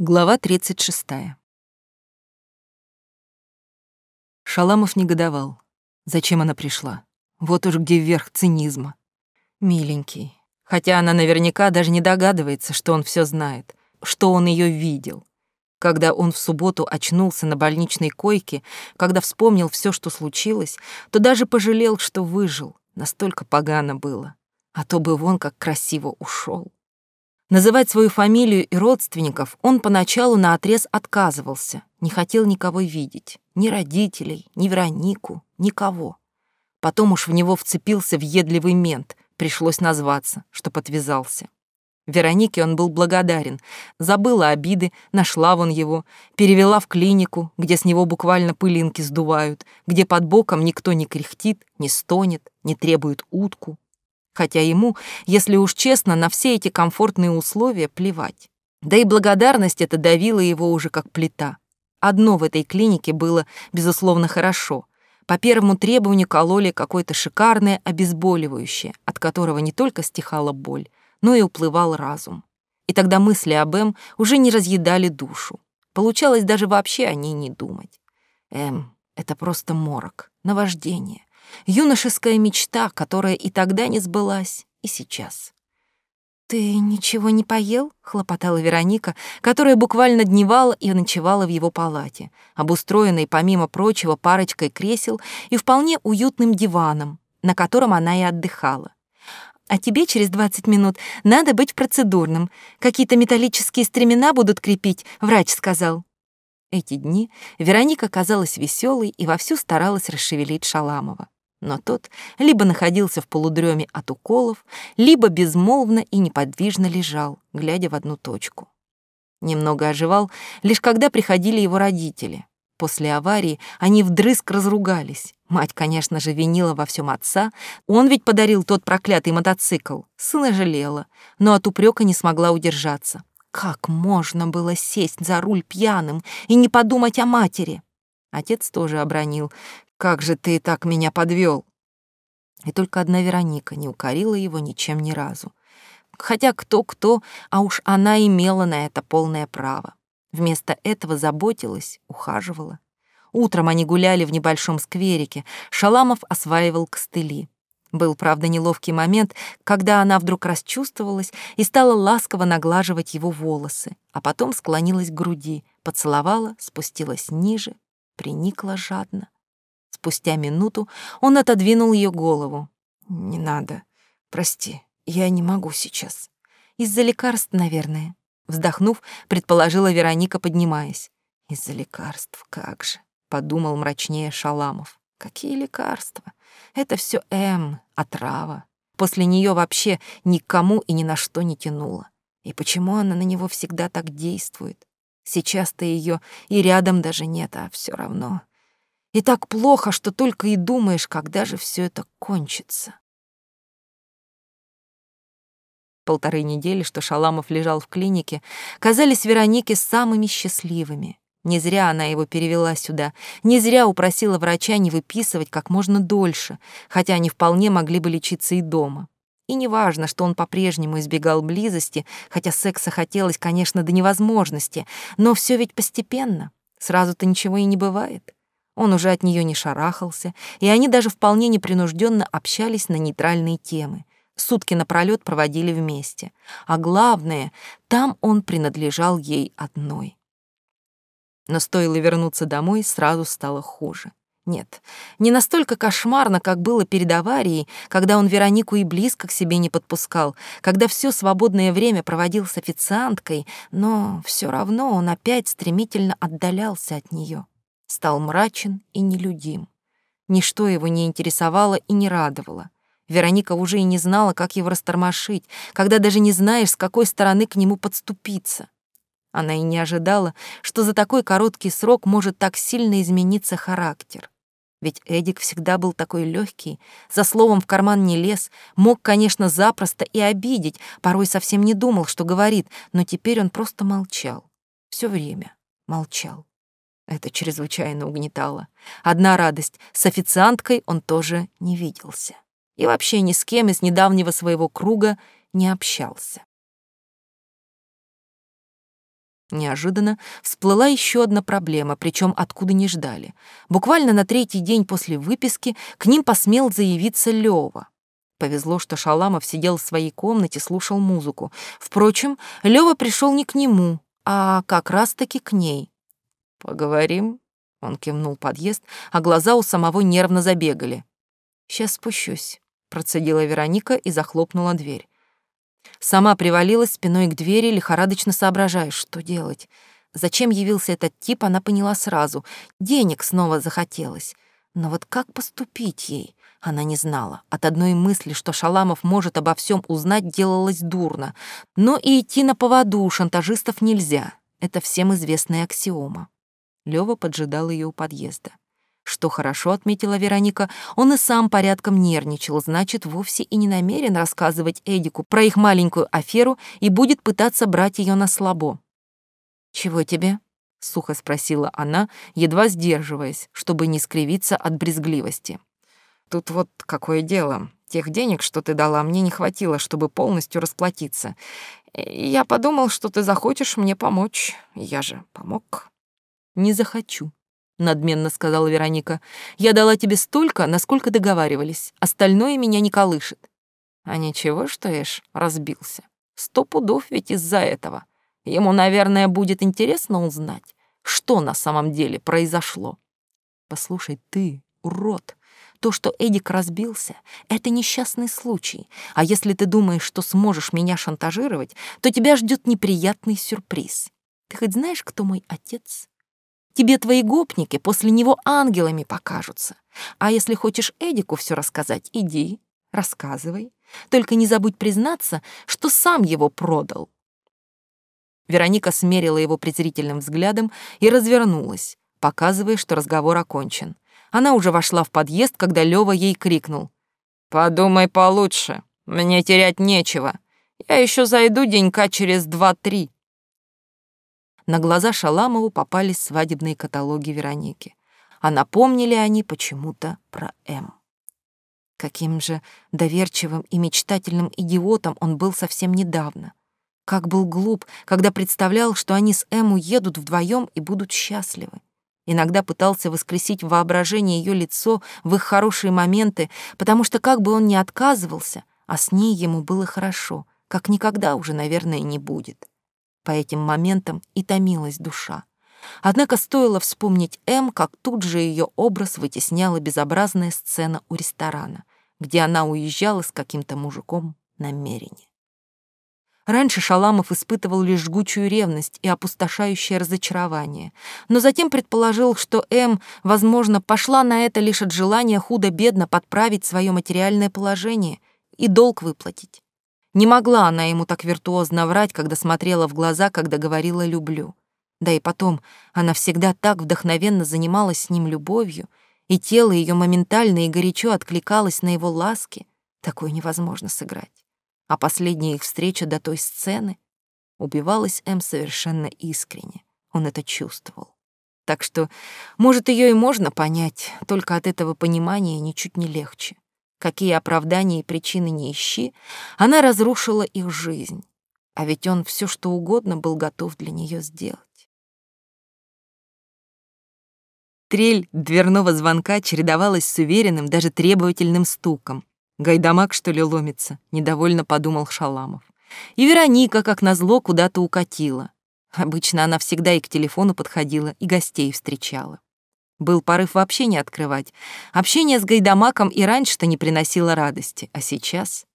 Глава 36. Шаламов негодовал. Зачем она пришла? Вот уж где верх цинизма. Миленький. Хотя она наверняка даже не догадывается, что он все знает, что он ее видел. Когда он в субботу очнулся на больничной койке, когда вспомнил все, что случилось, то даже пожалел, что выжил. Настолько погано было. А то бы вон как красиво ушел. Называть свою фамилию и родственников он поначалу наотрез отказывался, не хотел никого видеть, ни родителей, ни Веронику, никого. Потом уж в него вцепился въедливый мент, пришлось назваться, что подвязался. Веронике он был благодарен, забыла обиды, нашла вон его, перевела в клинику, где с него буквально пылинки сдувают, где под боком никто не кряхтит, не стонет, не требует утку, хотя ему, если уж честно, на все эти комфортные условия плевать. Да и благодарность это давила его уже как плита. Одно в этой клинике было, безусловно, хорошо. По первому требованию кололи какое-то шикарное обезболивающее, от которого не только стихала боль, но и уплывал разум. И тогда мысли об Эм уже не разъедали душу. Получалось даже вообще о ней не думать. Эм, это просто морок, наваждение. Юношеская мечта, которая и тогда не сбылась, и сейчас. «Ты ничего не поел?» — хлопотала Вероника, которая буквально дневала и ночевала в его палате, обустроенной, помимо прочего, парочкой кресел и вполне уютным диваном, на котором она и отдыхала. «А тебе через двадцать минут надо быть процедурным. Какие-то металлические стремена будут крепить, врач сказал». Эти дни Вероника казалась веселой и вовсю старалась расшевелить Шаламова но тот либо находился в полудреме от уколов, либо безмолвно и неподвижно лежал, глядя в одну точку. Немного оживал, лишь когда приходили его родители. После аварии они вдрызг разругались. Мать, конечно же, винила во всем отца. Он ведь подарил тот проклятый мотоцикл. Сына жалела, но от упрека не смогла удержаться. Как можно было сесть за руль пьяным и не подумать о матери? Отец тоже обронил. Как же ты так меня подвел? И только одна Вероника не укорила его ничем ни разу. Хотя кто-кто, а уж она имела на это полное право. Вместо этого заботилась, ухаживала. Утром они гуляли в небольшом скверике, Шаламов осваивал костыли. Был, правда, неловкий момент, когда она вдруг расчувствовалась и стала ласково наглаживать его волосы, а потом склонилась к груди, поцеловала, спустилась ниже, приникла жадно. Спустя минуту он отодвинул ее голову. «Не надо. Прости, я не могу сейчас. Из-за лекарств, наверное». Вздохнув, предположила Вероника, поднимаясь. «Из-за лекарств, как же», — подумал мрачнее Шаламов. «Какие лекарства? Это все М, отрава. После нее вообще никому и ни на что не тянуло. И почему она на него всегда так действует? Сейчас-то ее и рядом даже нет, а все равно и так плохо, что только и думаешь, когда же все это кончится. Полторы недели, что Шаламов лежал в клинике, казались Веронике самыми счастливыми. Не зря она его перевела сюда, не зря упросила врача не выписывать как можно дольше, хотя они вполне могли бы лечиться и дома. И неважно, что он по-прежнему избегал близости, хотя секса хотелось, конечно, до невозможности, но все ведь постепенно, сразу-то ничего и не бывает. Он уже от нее не шарахался, и они даже вполне непринужденно общались на нейтральные темы. Сутки напролет проводили вместе. А главное, там он принадлежал ей одной. Но стоило вернуться домой, сразу стало хуже. Нет, не настолько кошмарно, как было перед аварией, когда он Веронику и близко к себе не подпускал, когда все свободное время проводил с официанткой, но все равно он опять стремительно отдалялся от нее стал мрачен и нелюдим. Ничто его не интересовало и не радовало. Вероника уже и не знала, как его растормошить, когда даже не знаешь, с какой стороны к нему подступиться. Она и не ожидала, что за такой короткий срок может так сильно измениться характер. Ведь Эдик всегда был такой легкий, за словом в карман не лез, мог, конечно, запросто и обидеть, порой совсем не думал, что говорит, но теперь он просто молчал. Все время молчал. Это чрезвычайно угнетало. Одна радость — с официанткой он тоже не виделся. И вообще ни с кем из недавнего своего круга не общался. Неожиданно всплыла еще одна проблема, причем откуда не ждали. Буквально на третий день после выписки к ним посмел заявиться Лёва. Повезло, что Шаламов сидел в своей комнате, слушал музыку. Впрочем, Лёва пришел не к нему, а как раз-таки к ней. «Поговорим?» — он кивнул подъезд, а глаза у самого нервно забегали. «Сейчас спущусь», — процедила Вероника и захлопнула дверь. Сама привалилась спиной к двери, лихорадочно соображая, что делать. Зачем явился этот тип, она поняла сразу. Денег снова захотелось. Но вот как поступить ей? Она не знала. От одной мысли, что Шаламов может обо всем узнать, делалось дурно. Но и идти на поводу у шантажистов нельзя. Это всем известная аксиома. Лёва поджидал ее у подъезда. Что хорошо отметила Вероника, он и сам порядком нервничал, значит, вовсе и не намерен рассказывать Эдику про их маленькую аферу и будет пытаться брать ее на слабо. «Чего тебе?» — сухо спросила она, едва сдерживаясь, чтобы не скривиться от брезгливости. «Тут вот какое дело. Тех денег, что ты дала, мне не хватило, чтобы полностью расплатиться. И я подумал, что ты захочешь мне помочь. Я же помог». «Не захочу», надменно сказала Вероника. Я дала тебе столько, насколько договаривались. Остальное меня не колышет. А ничего, что Эш разбился. Сто пудов ведь из-за этого. Ему, наверное, будет интересно узнать, что на самом деле произошло. Послушай, ты, урод, то, что Эдик разбился, это несчастный случай. А если ты думаешь, что сможешь меня шантажировать, то тебя ждет неприятный сюрприз. Ты хоть знаешь, кто мой отец? Тебе твои гопники после него ангелами покажутся. А если хочешь Эдику все рассказать, иди, рассказывай. Только не забудь признаться, что сам его продал. Вероника смерила его презрительным взглядом и развернулась, показывая, что разговор окончен. Она уже вошла в подъезд, когда Лёва ей крикнул. «Подумай получше, мне терять нечего. Я еще зайду денька через два-три» на глаза Шаламову попались свадебные каталоги Вероники. А напомнили они почему-то про М. Каким же доверчивым и мечтательным идиотом он был совсем недавно. Как был глуп, когда представлял, что они с Эм уедут вдвоем и будут счастливы. Иногда пытался воскресить в воображении ее лицо в их хорошие моменты, потому что как бы он ни отказывался, а с ней ему было хорошо, как никогда уже, наверное, не будет. По этим моментам и томилась душа. Однако стоило вспомнить М, как тут же ее образ вытесняла безобразная сцена у ресторана, где она уезжала с каким-то мужиком намерение. Раньше Шаламов испытывал лишь жгучую ревность и опустошающее разочарование, но затем предположил, что М, возможно, пошла на это лишь от желания худо-бедно подправить свое материальное положение и долг выплатить. Не могла она ему так виртуозно врать, когда смотрела в глаза, когда говорила «люблю». Да и потом, она всегда так вдохновенно занималась с ним любовью, и тело ее моментально и горячо откликалось на его ласки. Такое невозможно сыграть. А последняя их встреча до той сцены убивалась М совершенно искренне. Он это чувствовал. Так что, может, ее и можно понять, только от этого понимания ничуть не легче. Какие оправдания и причины не ищи, она разрушила их жизнь. А ведь он все что угодно был готов для нее сделать. Трель дверного звонка чередовалась с уверенным, даже требовательным стуком. Гайдамак, что ли, ломится, недовольно подумал Шаламов. И Вероника, как назло, куда-то укатила. Обычно она всегда и к телефону подходила, и гостей встречала. Был порыв вообще не открывать. Общение с Гайдамаком и раньше-то не приносило радости. А сейчас?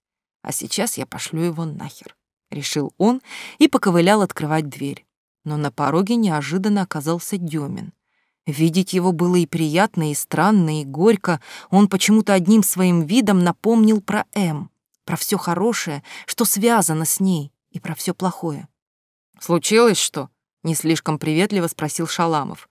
А сейчас я пошлю его нахер. Решил он и поковылял открывать дверь. Но на пороге неожиданно оказался Демин. Видеть его было и приятно, и странно, и горько. Он почему-то одним своим видом напомнил про М, про все хорошее, что связано с ней, и про все плохое. «Случилось что?» — не слишком приветливо спросил Шаламов.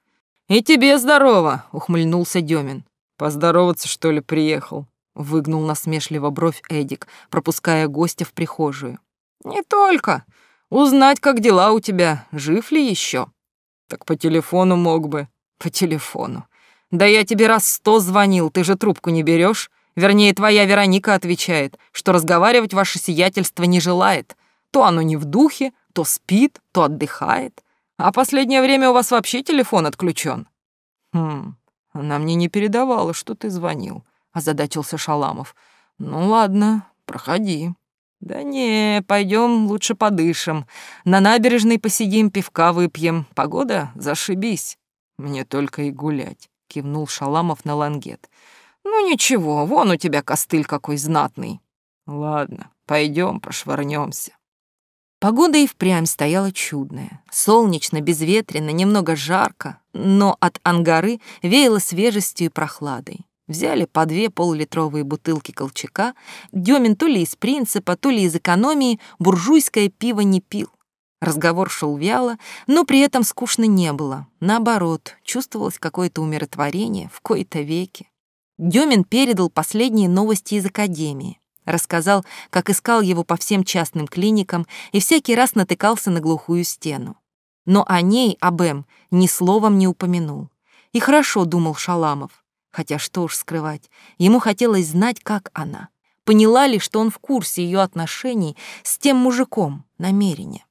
«И тебе здорово!» — ухмыльнулся Демин. «Поздороваться, что ли, приехал?» — выгнул насмешливо бровь Эдик, пропуская гостя в прихожую. «Не только. Узнать, как дела у тебя, жив ли еще. «Так по телефону мог бы». «По телефону. Да я тебе раз сто звонил, ты же трубку не берешь. Вернее, твоя Вероника отвечает, что разговаривать ваше сиятельство не желает. То оно не в духе, то спит, то отдыхает. А последнее время у вас вообще телефон отключен. Хм, она мне не передавала, что ты звонил, озадачился Шаламов. Ну ладно, проходи. Да не, пойдем лучше подышим. На набережной посидим, пивка выпьем. Погода зашибись. Мне только и гулять, кивнул Шаламов на лангет. Ну ничего, вон у тебя костыль какой знатный. Ладно, пойдем прошвырнемся. Погода и впрямь стояла чудная. Солнечно, безветренно, немного жарко, но от ангары веяло свежестью и прохладой. Взяли по две полулитровые бутылки колчака. Демин то ли из принципа, то ли из экономии буржуйское пиво не пил. Разговор шел вяло, но при этом скучно не было. Наоборот, чувствовалось какое-то умиротворение в кои-то веки. Демин передал последние новости из академии. Рассказал, как искал его по всем частным клиникам и всякий раз натыкался на глухую стену. Но о ней, об Эм, ни словом не упомянул. И хорошо думал Шаламов. Хотя что уж скрывать, ему хотелось знать, как она. Поняла ли, что он в курсе ее отношений с тем мужиком, намерения.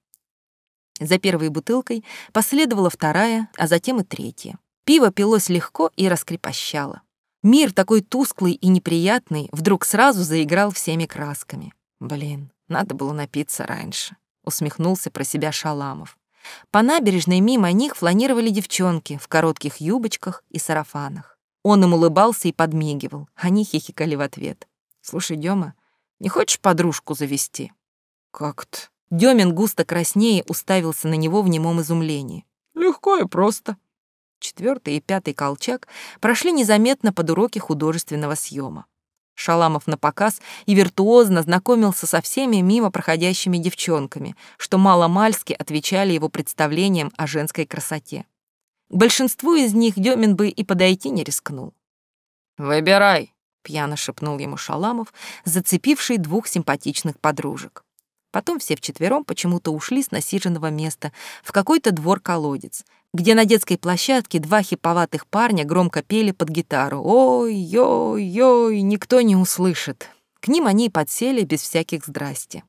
За первой бутылкой последовала вторая, а затем и третья. Пиво пилось легко и раскрепощало. Мир такой тусклый и неприятный вдруг сразу заиграл всеми красками. Блин, надо было напиться раньше, усмехнулся про себя Шаламов. По набережной мимо них фланировали девчонки в коротких юбочках и сарафанах. Он им улыбался и подмигивал, они хихикали в ответ. «Слушай, Дёма, не хочешь подружку завести?» «Как-то...» Демин густо краснее уставился на него в немом изумлении. «Легко и просто», Четвертый и пятый колчак прошли незаметно под уроки художественного съема. Шаламов на показ и виртуозно знакомился со всеми мимо проходящими девчонками, что мало-мальски отвечали его представлениям о женской красоте. К большинству из них Демин бы и подойти не рискнул. «Выбирай», — пьяно шепнул ему Шаламов, зацепивший двух симпатичных подружек. Потом все вчетвером почему-то ушли с насиженного места в какой-то двор-колодец, где на детской площадке два хиповатых парня громко пели под гитару «Ой-ой-ой, никто не услышит». К ним они и подсели без всяких здрасти.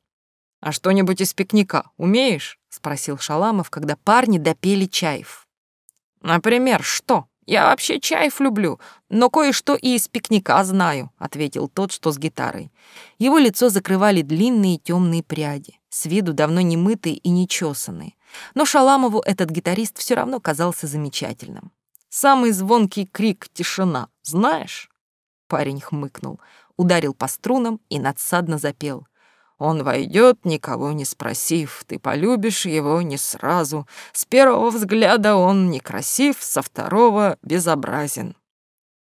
«А что-нибудь из пикника умеешь?» — спросил Шаламов, когда парни допели чаев. «Например, что?» «Я вообще чаев люблю, но кое-что и из пикника знаю», — ответил тот, что с гитарой. Его лицо закрывали длинные темные пряди, с виду давно не мытые и не чесанные. Но Шаламову этот гитарист все равно казался замечательным. «Самый звонкий крик — тишина, знаешь?» Парень хмыкнул, ударил по струнам и надсадно запел. Он войдет, никого не спросив, ты полюбишь его не сразу. С первого взгляда он некрасив, со второго — безобразен.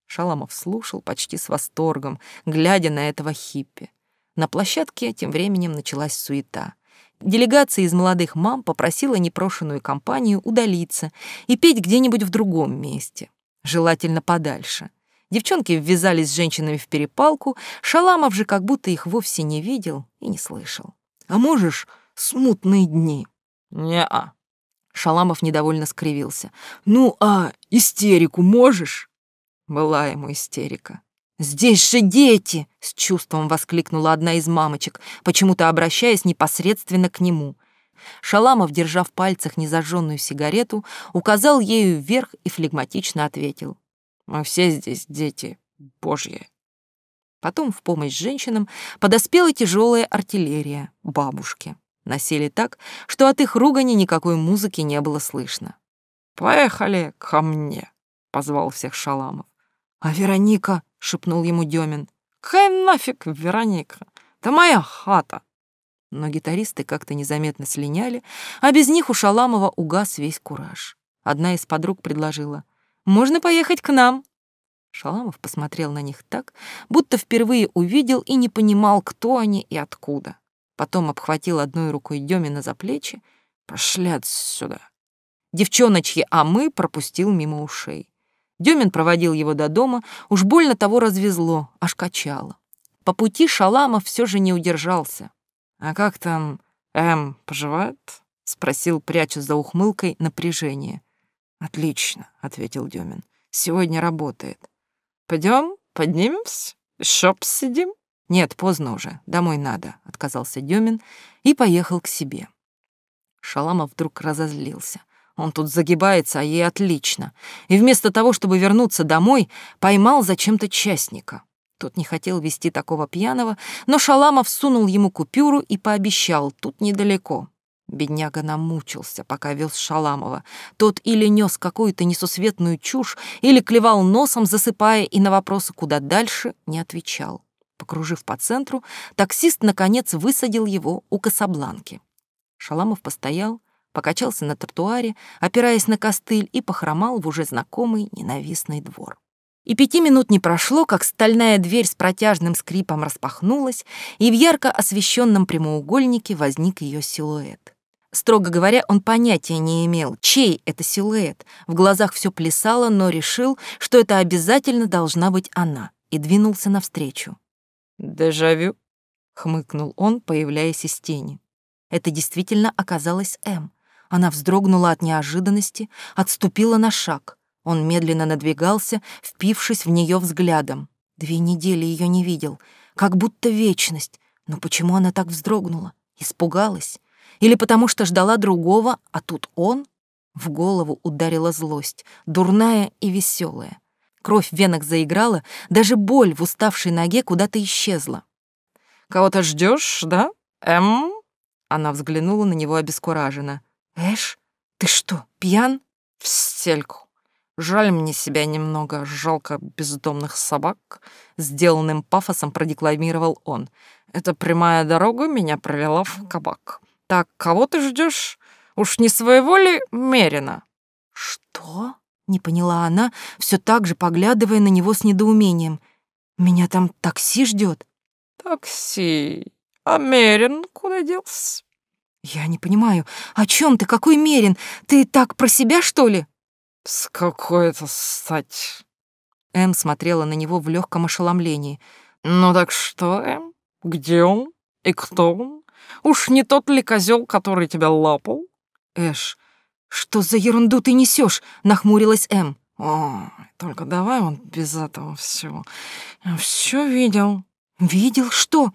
Шаламов слушал почти с восторгом, глядя на этого хиппи. На площадке тем временем началась суета. Делегация из молодых мам попросила непрошенную компанию удалиться и петь где-нибудь в другом месте, желательно подальше — Девчонки ввязались с женщинами в перепалку, Шаламов же как будто их вовсе не видел и не слышал. «А можешь смутные дни?» «Не-а». Шаламов недовольно скривился. «Ну, а истерику можешь?» Была ему истерика. «Здесь же дети!» — с чувством воскликнула одна из мамочек, почему-то обращаясь непосредственно к нему. Шаламов, держа в пальцах незажженную сигарету, указал ею вверх и флегматично ответил. Мы все здесь дети божьи. Потом в помощь женщинам подоспела тяжелая артиллерия, бабушки. Носили так, что от их ругани никакой музыки не было слышно. «Поехали ко мне», — позвал всех Шаламов. «А Вероника?» — шепнул ему Демин. «Хай нафиг, Вероника! Это моя хата!» Но гитаристы как-то незаметно слиняли, а без них у Шаламова угас весь кураж. Одна из подруг предложила. Можно поехать к нам». Шаламов посмотрел на них так, будто впервые увидел и не понимал, кто они и откуда. Потом обхватил одной рукой Демина за плечи. «Пошли отсюда!» Девчоночьи «а мы» пропустил мимо ушей. Демин проводил его до дома, уж больно того развезло, аж качало. По пути Шаламов все же не удержался. «А как там Эм поживает?» — спросил, пряча за ухмылкой напряжение. «Отлично», — ответил Демин. «Сегодня работает. Пойдем, поднимемся, еще посидим?» «Нет, поздно уже, домой надо», — отказался Демин и поехал к себе. Шаламов вдруг разозлился. Он тут загибается, а ей отлично. И вместо того, чтобы вернуться домой, поймал зачем-то частника. Тот не хотел вести такого пьяного, но Шаламов сунул ему купюру и пообещал, тут недалеко. Бедняга намучился, пока вез Шаламова. Тот или нес какую-то несусветную чушь, или клевал носом, засыпая, и на вопросы, куда дальше, не отвечал. Покружив по центру, таксист, наконец, высадил его у Касабланки. Шаламов постоял, покачался на тротуаре, опираясь на костыль, и похромал в уже знакомый ненавистный двор. И пяти минут не прошло, как стальная дверь с протяжным скрипом распахнулась, и в ярко освещенном прямоугольнике возник ее силуэт. Строго говоря, он понятия не имел, чей это силуэт. В глазах все плясало, но решил, что это обязательно должна быть она, и двинулся навстречу. «Дежавю», — хмыкнул он, появляясь из тени. Это действительно оказалась М. Она вздрогнула от неожиданности, отступила на шаг. Он медленно надвигался, впившись в нее взглядом. Две недели ее не видел, как будто вечность. Но почему она так вздрогнула? Испугалась? Или потому что ждала другого, а тут он? В голову ударила злость, дурная и веселая. Кровь в венах заиграла, даже боль в уставшей ноге куда-то исчезла. «Кого-то ждешь, да, Эм?» Она взглянула на него обескураженно. «Эш, ты что, пьян?» «В стельку. Жаль мне себя немного, жалко бездомных собак», — сделанным пафосом продекламировал он. «Эта прямая дорога меня провела в кабак. Так, кого ты ждешь? Уж не своего ли Мерина?» «Что?» — не поняла она, все так же поглядывая на него с недоумением. «Меня там такси ждет. «Такси? А Мерин куда делся?» «Я не понимаю, о чем ты, какой Мерин? Ты так про себя, что ли?» «С какой это стать?» Эм смотрела на него в легком ошеломлении. «Ну так что, Эм? Где он? И кто он? Уж не тот ли козел, который тебя лапал?» «Эш, что за ерунду ты несешь? нахмурилась Эм. «О, только давай он без этого всего. Все видел». «Видел что?»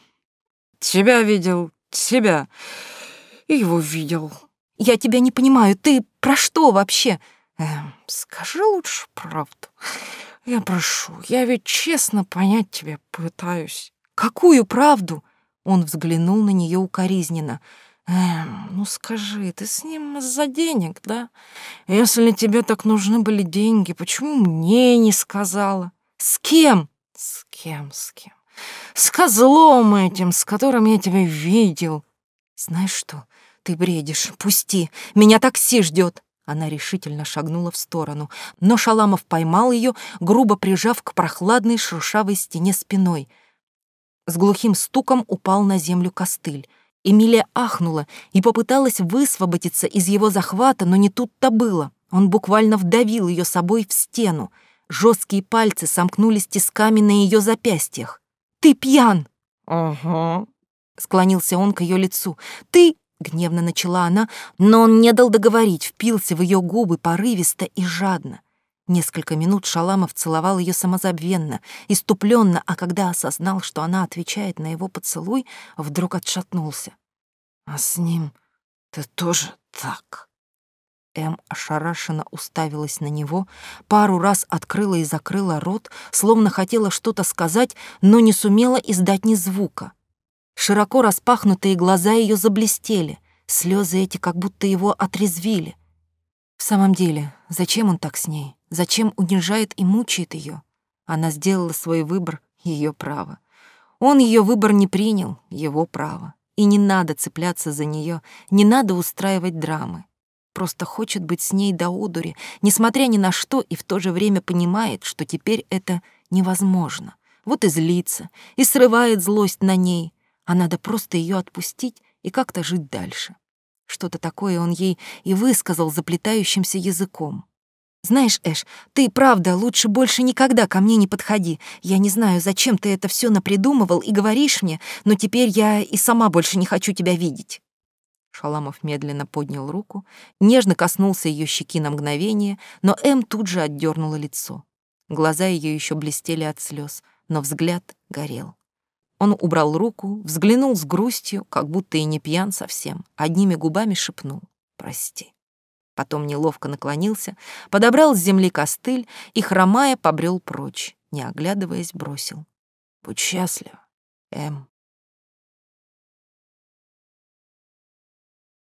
«Тебя видел, тебя. И его видел». «Я тебя не понимаю. Ты про что вообще?» Эм, скажи лучше правду. Я прошу, я ведь честно понять тебя пытаюсь. Какую правду? Он взглянул на нее укоризненно. Эм, ну скажи, ты с ним из-за денег, да? Если тебе так нужны были деньги, почему мне не сказала? С кем? С кем, с кем? С козлом этим, с которым я тебя видел. Знаешь что, ты бредишь, пусти, меня такси ждет. Она решительно шагнула в сторону, но Шаламов поймал ее, грубо прижав к прохладной шершавой стене спиной. С глухим стуком упал на землю костыль. Эмилия ахнула и попыталась высвободиться из его захвата, но не тут-то было. Он буквально вдавил ее собой в стену. Жесткие пальцы сомкнулись тисками на ее запястьях. «Ты пьян!» «Ага», — склонился он к ее лицу. «Ты Гневно начала она, но он не дал договорить, впился в ее губы порывисто и жадно. Несколько минут Шаламов целовал ее самозабвенно, иступленно, а когда осознал, что она отвечает на его поцелуй, вдруг отшатнулся. «А с ним ты тоже так?» Эм ошарашенно уставилась на него, пару раз открыла и закрыла рот, словно хотела что-то сказать, но не сумела издать ни звука. Широко распахнутые глаза ее заблестели, слезы эти как будто его отрезвили. В самом деле, зачем он так с ней? Зачем унижает и мучает ее? Она сделала свой выбор, ее право. Он ее выбор не принял, его право. И не надо цепляться за нее, не надо устраивать драмы. Просто хочет быть с ней до одури, несмотря ни на что, и в то же время понимает, что теперь это невозможно. Вот и злится, и срывает злость на ней, а надо просто ее отпустить и как-то жить дальше. Что-то такое он ей и высказал заплетающимся языком. «Знаешь, Эш, ты правда лучше больше никогда ко мне не подходи. Я не знаю, зачем ты это все напридумывал и говоришь мне, но теперь я и сама больше не хочу тебя видеть». Шаламов медленно поднял руку, нежно коснулся ее щеки на мгновение, но Эм тут же отдернула лицо. Глаза ее еще блестели от слез, но взгляд горел. Он убрал руку, взглянул с грустью, как будто и не пьян совсем, одними губами шепнул «Прости». Потом неловко наклонился, подобрал с земли костыль и, хромая, побрел прочь, не оглядываясь, бросил. «Будь счастлив, Эм».